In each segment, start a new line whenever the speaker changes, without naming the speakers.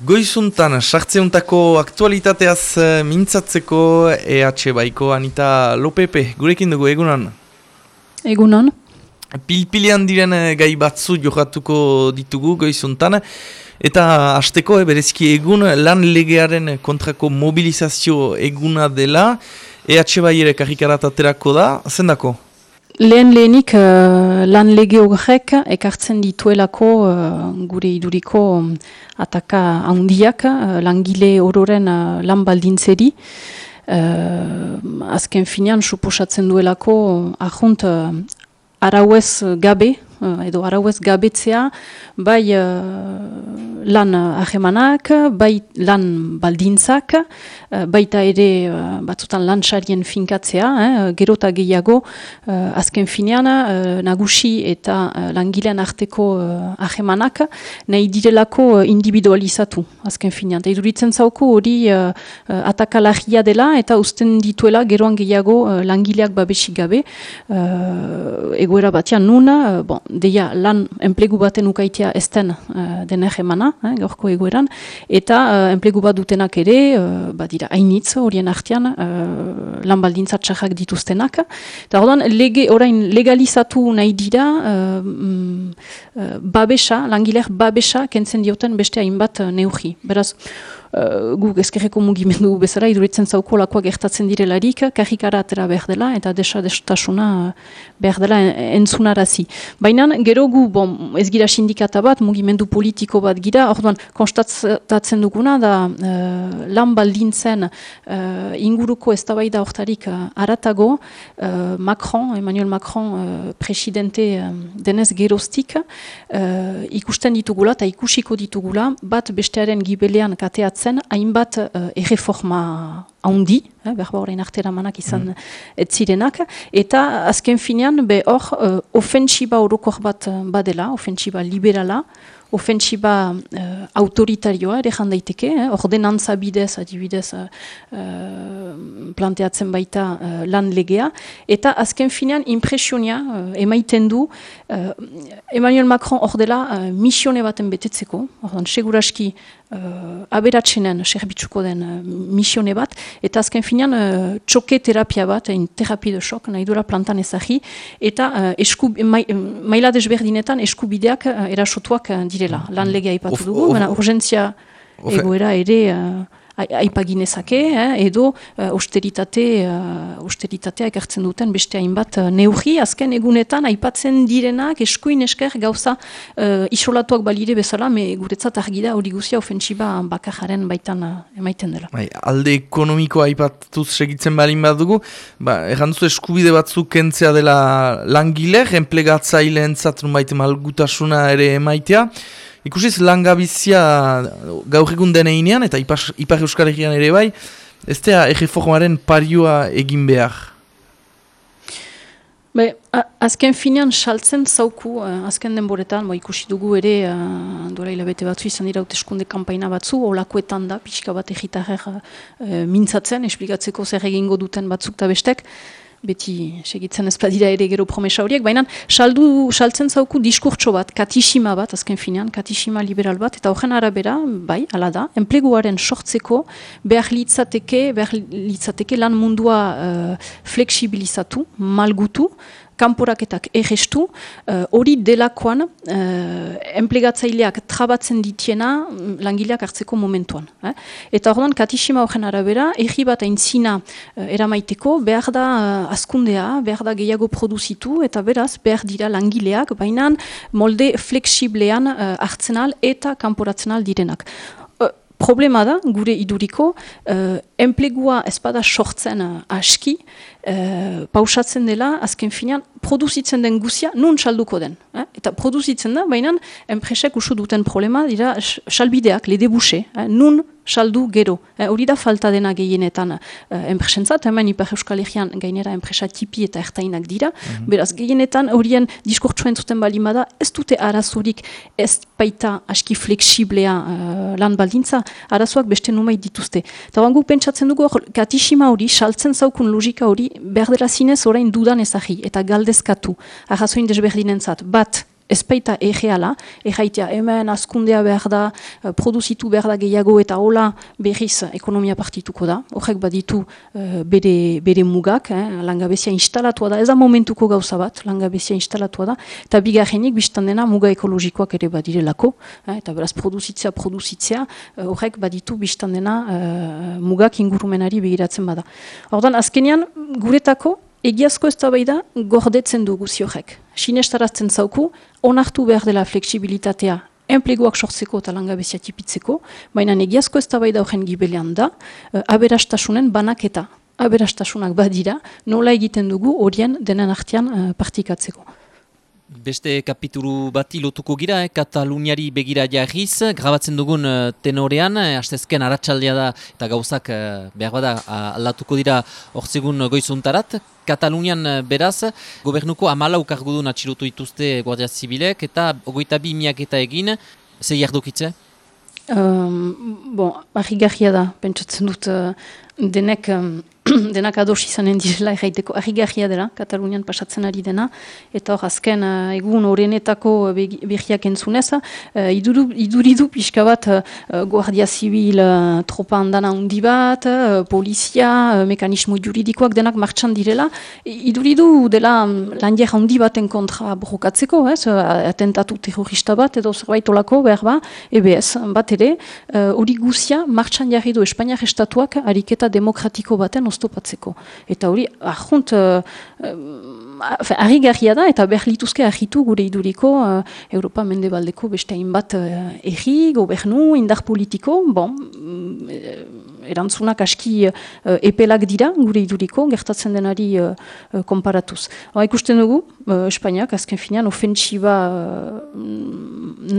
Goizuntan, sartzeuntako aktualitateaz eh, mintzatzeko EH Baiko Anita Lopepe, gurekin dugu egunan?
Egunan.
Pilpilean diren eh, gai batzu johatuko ditugu goizuntan, eta hasteko e, berezki egun lan legearen kontrako mobilizazio eguna dela, EH Bai ere karikarat aterako da, zendako?
Lehen lehenik uh, lan lege horrek ekartzen dituelako uh, gure iduriko um, ataka handiak uh, langile ororen uh, lan baldintzeri. Uh, azken finean, suposatzen duelako ahunt uh, arauez gabe, uh, edo arauez gabetzea, bai lan ahemanak, bai lan baldintzak, eh, baita ere eh, batzutan lan sarien finkatzea, eh, gero eta gehiago eh, azken finean nagusi eta langilean arteko ahemanak nahi direlako individualizatu azken finean. Eta iduritzen zauko hori atakalagia dela eta usten dituela geroan gehiago langileak babesik gabe egoera batean nuna, bon, deia lan enplegu baten ukaitea esten den ahemana, eh, gaurko egoeran, eta uh, enplegu bat dutenak ere, uh, badira, hainitz horien artean, uh, lan baldintza txarrak dituztenak. Eta orduan, lege, orain legalizatu nahi dira, uh, babesa, langileak babesa, kentzen dioten beste hainbat uh, neugi. Beraz, uh, guk ezkerreko mugimendu bezala, iduritzen zauko lakoak gertatzen direlarik, karrikara atera behar dela, eta desa destasuna behar dela entzunarazi. Baina, gero gu, bon, ez gira sindikata bat, mugimendu politiko bat gira, orduan, konstatatzen duguna, da uh, lan baldintzen uh, inguruko ez da bai da ortarik uh, aratago, uh, Macron, Emmanuel Macron, uh, presidente uh, denez gerostik, uh, ikusten ditugula, eta ikusiko ditugula, bat bestearen gibelean kateatzen, zen hainbat uh, erreforma handi, eh, berba horrein artera manak izan mm. ez zirenak, eta azken finean be hor uh, ofentsiba orokor bat uh, badela, ofentsiba liberala, ofentsiba uh, autoritarioa ere jandaiteke, eh, ordenantza bidez, adibidez, uh, planteatzen baita uh, lan legea, eta azken finean impresionia uh, emaiten du uh, Emmanuel Macron ordela uh, misione baten betetzeko, ordan, seguraski uh, aberatsenen serbitzuko den uh, misione bat, eta azken finean uh, txoke terapia bat, ein terapia de xok, nahi dura plantan ezagi, eta uh, esku, mai, maila desberdinetan eskubideak uh, erasotuak direla. Lan legea ipatu dugu, urgentzia egoera ere aipaginezake, eh, edo uh, austeritate, uh, austeritatea ekartzen duten beste hainbat uh, neugi, azken egunetan aipatzen direnak eskuin esker gauza uh, isolatuak balire bezala, me guretzat argida hori guzia ofentsiba bakararen baitan uh, emaiten dela.
Bai, alde ekonomikoa aipatuz segitzen balin bat dugu, ba, erranduzu eskubide batzuk kentzea dela langiler, enplegatzaile entzatun baite malgutasuna ere emaitea, Ikusiz langabizia gaur egun deneinean eta Ipar Euskal Herrian ere bai, ez da egeformaren parioa egin behar?
Be, azken finean saltzen zauku, uh, azken denboretan, bo, ikusi dugu ere, uh, dola hilabete batzu izan dira uteskunde kampaina batzu, olakoetan da, pixka bat egitarrer uh, mintzatzen, esplikatzeko zer egingo duten batzuk eta bestek, beti segitzen ez badira ere gero promesa horiek, baina saldu, saltzen zauku diskurtso bat, katisima bat, azken finean, katisima liberal bat, eta horren arabera, bai, ala da, enpleguaren sortzeko, behar litzateke, behar litzateke lan mundua uh, fleksibilizatu, malgutu, kanporaketak egestu, eh, hori uh, delakoan uh, enplegatzaileak trabatzen ditiena mm, langileak hartzeko momentuan. Eh? Eta orduan, katisima horren arabera, egi bat aintzina uh, eramaiteko, behar da uh, askundea, behar da gehiago produzitu, eta beraz, behar dira langileak, baina molde fleksiblean uh, hartzenal eta kanporatzenal direnak problema da, gure iduriko, uh, enplegua ezpada sortzen uh, aski, uh, pausatzen dela, azken finean, produzitzen den guzia, nun salduko den. Eh? Eta produzitzen da, baina enpresek usu duten problema, dira, salbideak, lede buxe, eh? nun saldu gero. Eh, hori da falta dena gehienetan eh, enpresentzat, hemen Ipar Euskal Herrian gainera enpresa tipi eta ertainak dira. Mhm. Beraz, gehienetan horien diskurtsuen zuten balimada, ez dute arazurik ez baita aski fleksiblea uh, lan baldintza, arazoak beste numai dituzte. Eta guk pentsatzen dugu hor, katisima hori, saltzen zaukun logika hori, berdela zinez orain dudan ezagi eta galdezkatu, ahazoin desberdinentzat, bat, ezpeita egeala, egaitea hemen azkundea behar da, uh, produzitu behar da gehiago eta hola berriz ekonomia partituko da, horrek baditu uh, bere, bere mugak, eh, langabezia instalatua da, ez da momentuko gauza bat, langabezia instalatua da, eta bigarrenik biztan dena muga ekologikoak ere badirelako, eh, eta beraz produzitzea, produzitzea, horrek baditu biztan dena mugak ingurumenari begiratzen bada. Hortan, azkenean, guretako, Egiazko ez da gordetzen dugu ziorek. Sinestarazten zauku, onartu behar dela fleksibilitatea enpleguak sortzeko eta langabezia tipitzeko, baina egiazko ez da horren gibelean da, uh, aberastasunen banaketa. Aberastasunak badira, nola egiten dugu horien denen artean uh, partikatzeko.
Beste kapitulu bati lotuko gira, eh, Kataluniari begira jarriz, grabatzen dugun uh, tenorean, eh, astezken aratsaldea da eta gauzak uh, behar bada aldatuko dira ortsegun goizuntarat. Katalunian uh, beraz, gobernuko amalau kargudun atxilotu dituzte Guardia Zibilek eta ogoita bi miak eta egin, ze jardukitze?
Um, bon, da, pentsatzen dut, denek... Um, denak ados izanen direla erraiteko. Ahigarria dela, Katalunian pasatzen ari dena, eta hor azken uh, egun horrenetako behiak entzunez, uh, iduridu pixka bat uh, Guardia Zibil uh, tropa handan handi bat, uh, polizia, uh, mekanismo juridikoak denak martxan direla, iduridu dela um, landiak handi baten kontra brokatzeko, ez, atentatu terrorista bat, edo zerbait olako behar ba, EBS bat ere, hori uh, guzia martxan jarri du Espainiak estatuak ariketa demokratiko baten oztopatzeko. Eta hori, ahunt, uh, uh, da, eta behar lituzke ahitu gure iduriko uh, Europa mendebaldeko beste hainbat uh, erri, gobernu, indar politiko, bon, mm, erantzunak aski uh, epelak dira gure iduriko, gertatzen denari uh, konparatuz. Hora ikusten dugu, uh, Espainiak, azken finean, ofentsiba uh,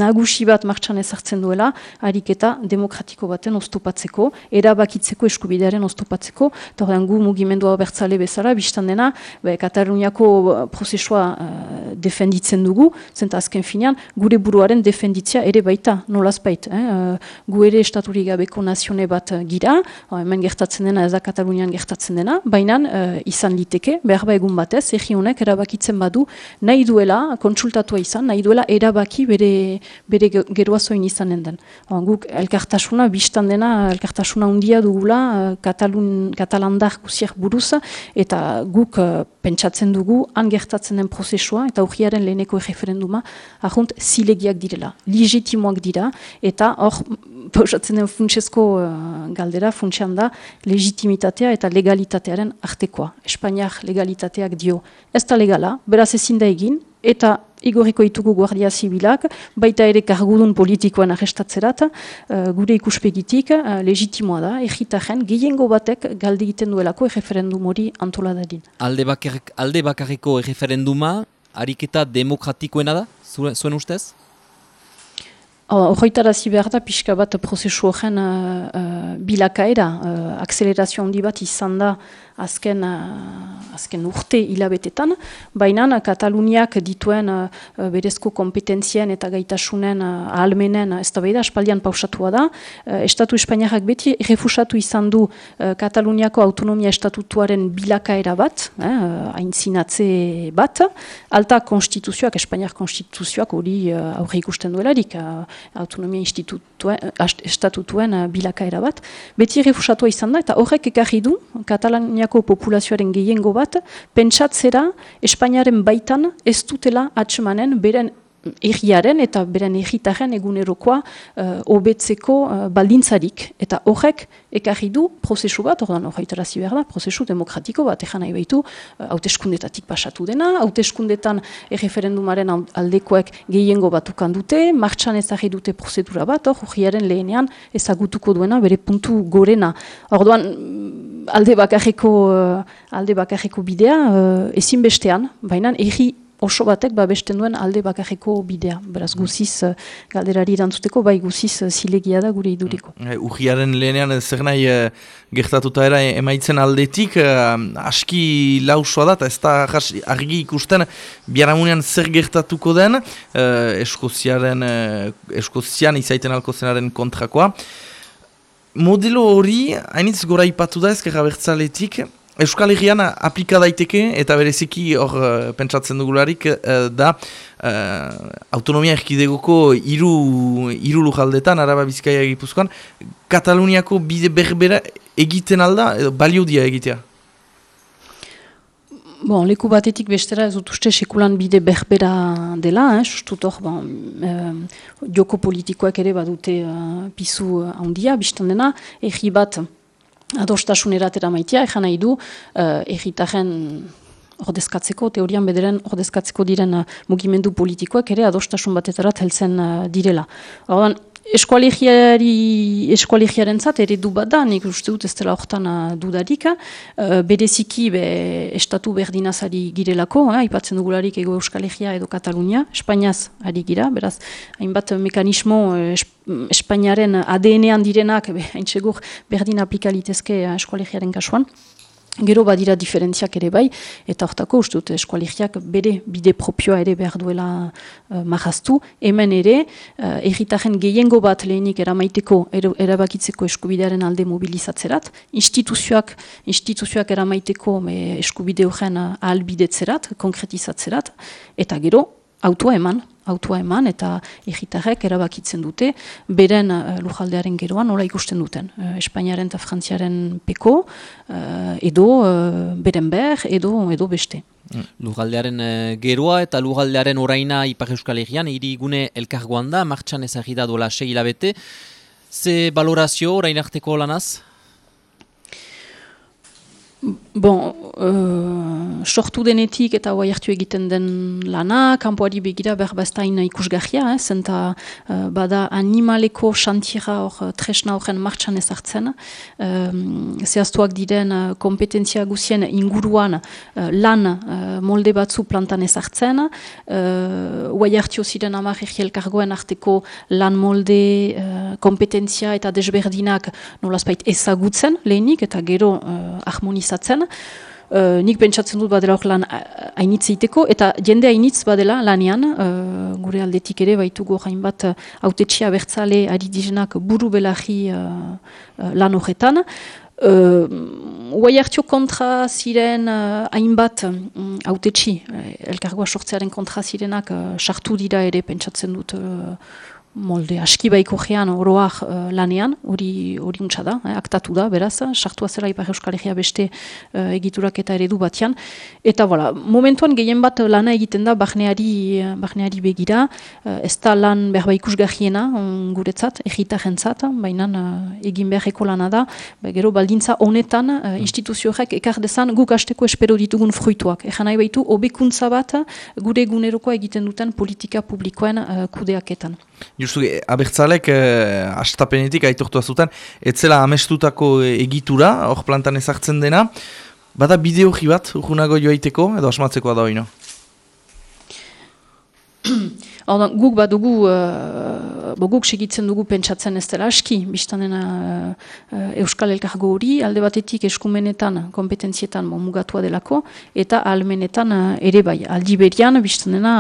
nagusi bat martxan ezartzen duela, ariketa demokratiko baten oztopatzeko, erabakitzeko eskubidearen oztopatzeko, eta ordean gu mugimendua bertzale bezala, biztan dena, be, Kataluniako prozesua uh, defenditzen dugu, zenta azken finean, gure buruaren defenditzia ere baita, nolaz bait. Eh? Uh, gu ere estaturik gabeko nazione bat uh, gira, uh, hemen gertatzen dena, ez da Katalunian gertatzen dena, baina uh, izan liteke, behar ba egun batez, egi honek erabakitzen badu, nahi duela, kontsultatua izan, nahi duela erabaki bere, bere geruazoin izanen den. Uh, guk elkartasuna, biztan dena, elkartasuna undia dugula, uh, Katalun, Katalan indar guziak buruz, eta guk uh, pentsatzen dugu, han gertatzen den prozesua, eta urriaren leheneko referenduma, ahunt zilegiak direla, legitimoak dira, eta hor, pausatzen den funtsezko uh, galdera, funtsean da, legitimitatea eta legalitatearen artekoa. Espainiak legalitateak dio, ez da legala, beraz ezin da egin, eta igoriko itugu guardia zibilak, baita ere kargudun politikoan arrestatzerat, uh, gure ikuspegitik uh, legitimoa da, egitaren gehiengo batek galdi egiten duelako erreferendum hori antoladadin.
Alde, bakarrik, alde bakarriko erreferenduma, ariketa demokratikoena da, zuen ustez?
Horroitarazi behar da, pixka bat prozesu horren uh, uh, bilakaera, uh, akselerazio handi bat izan da azken, uh, azken urte hilabetetan, baina Kataluniak dituen uh, berezko kompetentzien eta gaitasunen uh, ahalmenen ez da behida, espaldian pausatua da. Uh, Estatu Espainiarrak beti refusatu izan du uh, Kataluniako autonomia estatutuaren bilakaera bat, eh, haintzinatze bat, alta konstituzioak, Espainiar konstituzioak hori uh, aurre ikusten duelarik, uh, autonomia estatutuen uh, bilakaera bat, beti refusatua izan da, eta horrek ekarri du Kataluniako populazioaren gehiengo bat, pentsatzera Espainiaren baitan ez dutela atxemanen beren erriaren eta beren erritaren egunerokoa uh, obetzeko uh, baldintzarik. Eta horrek ekarri du prozesu bat, ordan horreitarazi behar da, prozesu demokratiko bat, ejan nahi behitu, uh, hauteskundetatik pasatu dena, hauteskundetan erreferendumaren aldekoek gehiengo bat dute, martxan ezagri dute prozedura bat, hor, hurriaren lehenean ezagutuko duena, bere puntu gorena. Orduan, alde bakarreko, uh, alde bakarreko bidea, uh, ezin bestean, baina erri oso batek babesten duen alde bakarreko bidea. Beraz, guziz, uh, galderari erantzuteko, bai guziz uh, zilegia da gure iduriko.
Mm. Ujiaren lehenean zer nahi uh, gertatuta era emaitzen aldetik, aski lausua da, eta ez da argi ikusten biaramunean zer gertatuko den, eskoziaren, eskozian izaiten alko zenaren kontrakoa. Modelo hori, hainitz gora ipatu da ezkerra bertzaletik, Euskal Herrian aplika daiteke eta bereziki hor uh, pentsatzen dugularik uh, da uh, autonomia erkidegoko iru, iru lujaldetan, araba bizkaia egipuzkoan, Kataluniako bide berbera egiten alda, edo balio dia egitea?
Bon, leku batetik bestera ez dut sekulan bide berbera dela, eh, sustut hor, bon, eh, joko politikoak ere badute uh, pisu handia, biztan dena, egi bat adostasun eratera maitea, egan nahi du, uh, egitaren ordezkatzeko, teorian bederen ordezkatzeko diren uh, mugimendu politikoak ere adostasun batetarat heltzen uh, direla. Horban, Eskualegiari, eskualegiaren zat, ere du bat da, nik uste dut ez dela horretan uh, dudarik, uh, bereziki be, estatu berdinazari girelako, eh, ipatzen dugularik ego Euskalegia edo Katalunia, Espainiaz ari gira, beraz, hainbat mekanismo uh, Espainiaren ADN-ean direnak, hain segur berdin aplikalitezke uh, eskualegiaren kasuan. Gero badira diferentziak ere bai, eta hortako uste dut eskualigiak bere bide propioa ere behar duela uh, marraztu. Hemen ere, uh, erritaren gehiengo bat lehenik eramaiteko, erabakitzeko eskubidearen alde mobilizatzerat, instituzioak, instituzioak eramaiteko me, eskubide horren ahalbidetzerat, konkretizatzerat, eta gero, autua eman, autua eman eta egitarrek erabakitzen dute beren uh, lujaldearen geroan nola ikusten duten. Uh, Espainiaren eta Frantziaren peko uh, edo uh, beren ber edo, edo beste.
Mm. Lugaldearen geroa eta lugaldearen oraina Ipar Euskal Herrian irigune elkargoan da, martxan ezagida dola sei hilabete. Ze balorazio orain arteko lanaz?
Bon, uh, sortu denetik eta hoa hartu egiten den lana, kanpoari begira berbaztain ikusgahia, eh, zenta uh, bada animaleko xantira hor uh, tresna horren martxan ezartzen. Um, zehaztuak diren uh, kompetentzia guzien inguruan uh, lan uh, molde batzu plantan ezartzen. Hoa uh, hartu ziren amar egielkargoen arteko lan molde, uh, kompetentzia eta desberdinak nolazpait ezagutzen lehenik eta gero uh, harmonizatzen. Uh, nik pentsatzen dut badela hor lan hainitz eiteko, eta jende hainitz badela lanean, uh, gure aldetik ere baitugu hainbat uh, autetxia bertzale ari dizenak buru belahi uh, uh, lan horretan. Uai hartio kontra ziren hainbat um, autetxi, elkargoa sortzearen kontra zirenak sartu dira ere pentsatzen dut molde aski baiko gean oroak uh, lanean, hori hori da, eh, aktatu da, beraz, sartua zela Ipar Euskal Herria beste uh, egiturak eta eredu batean. Eta, voilà, momentuan gehien bat lana egiten da, bahneari, bahneari begira, uh, ez da lan behar ikus gajiena, um, guretzat, egita jentzat, baina uh, egin beharreko lana da, ba, gero baldintza honetan, uh, instituzioak ekar dezan guk asteko espero ditugun fruituak. Egan nahi baitu, obekuntza bat gure egunerokoa egiten duten politika publikoen uh, kudeaketan.
Justu, abertzalek, eh, astapenetik aitortu azuten, etzela amestutako egitura, hor plantan ezartzen dena, bada bideo bat, urgunago joaiteko, edo asmatzeko da hori?
Ordan, guk badugu, uh, guk segitzen dugu pentsatzen ez dela aski, biztanen uh, Euskal Elkargo hori, alde batetik eskumenetan, kompetentzietan mugatua delako, eta almenetan uh, ere bai, aldi berian, biztanena,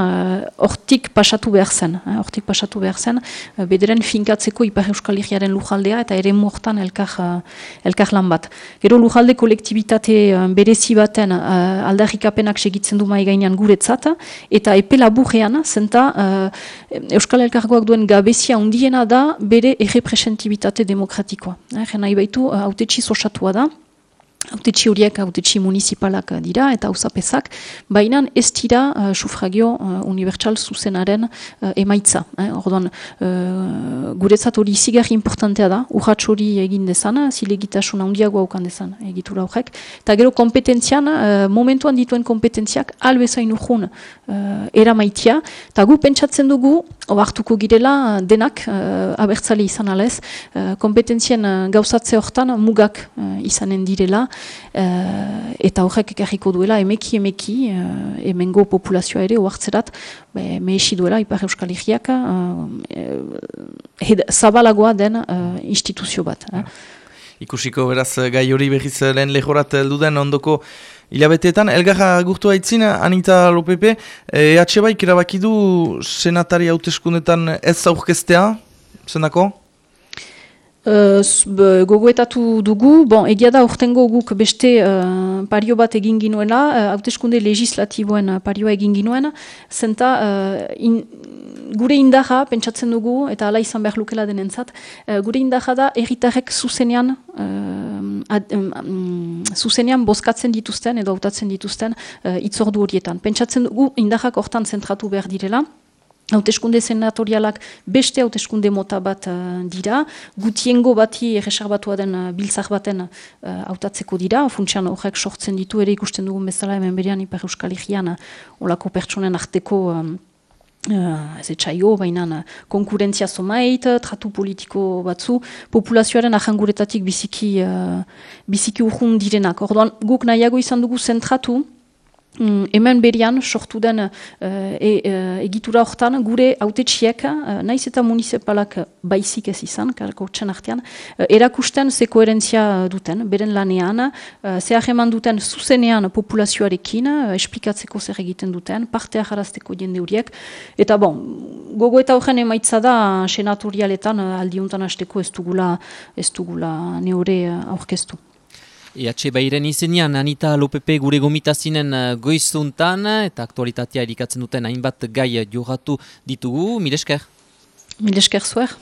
hortik uh, pasatu behar zen, hortik pasatu behar zen, uh, bederen finkatzeko Ipar Euskal Herriaren lujaldea, eta ere muortan elkar, uh, elkar lan bat. Gero lujalde kolektibitate uh, berezi baten uh, aldarrikapenak segitzen du maigainan guretzat, eta epe laburrean, zenta, uh, Euskal Elkargoak duen gabezia undiena da bere errepresentibitate demokratikoa. Eh, nahi baitu, uh, autetxi sosatua da, Autetxi horiek, autetxi municipalak dira eta usapezak, baina ez dira uh, sufragio uh, unibertsal zuzenaren uh, emaitza. Eh? Orduan, uh, guretzat hori izigarri importantea da, urratx hori egin dezana, zilegitasun handiago haukan dezan egitura horrek. Eta gero kompetentzian, uh, momentuan dituen kompetentziak albezain urgun uh, eramaitia, eta gu pentsatzen dugu, oartuko girela denak uh, abertzale izan alez, uh, kompetentzien uh, gauzatze hortan mugak uh, izanen direla, uh, eta horrek ekarriko duela emeki emeki uh, emengo populazioa ere oartzerat mehesi duela Ipar Euskal Herriak uh, zabalagoa den uh, instituzio bat.
Ikusiko beraz gai hori behiz lehen lehorat duden ondoko Ilabeteetan, elgarra gurtu haitzin, Anita Lopepe, EH Baik erabakidu senatari hauteskundetan ez aurkestea, zenako?
Uh, gogoetatu dugu, bon, egia da urtengo guk beste uh, pario bat egin ginuela, uh, hauteskunde legislatiboen parioa egin ginuen, zenta uh, gure indaja, pentsatzen dugu, eta ala izan behar lukela denentzat, uh, gure indaja da erritarek zuzenean, uh, um, zuzenean boskatzen dituzten edo hautatzen dituzten uh, itzordu horietan. Pentsatzen dugu indajak hortan zentratu behar direla, hauteskunde senatorialak beste hauteskunde mota bat uh, dira, gutiengo bati erresarbatua den uh, biltzak baten uh, hautatzeko dira, funtsian horrek sortzen ditu ere ikusten dugun bezala hemen berean Ipar Euskal Herrian olako pertsonen arteko um, Uh, ez etxaio, baina uh, konkurentzia somait, tratu politiko batzu, populazioaren ahanguretatik biziki, uh, biziki urhun direnak. Orduan, guk nahiago izan dugu zentratu, Mm, hemen berian sortu den uh, e, uh, egitura hortan gure autetxiek, uh, naiz eta municipalak baizik ez izan, karako txan artean, uh, erakusten ze koherentzia duten, beren lanean, uh, ze aheman duten zuzenean populazioarekin, uh, esplikatzeko zer egiten duten, partea jarazteko jende horiek, eta bon, gogo eta horren emaitza da senatorialetan uh, aldiuntan hasteko ez dugula, ez dugula neore aurkeztu.
EH Bairen izenean, Anita Lopepe gure gomitazinen uh, goizuntan eta aktualitatea erikatzen duten hainbat gai johatu ditugu. Milesker?
Milesker zuer.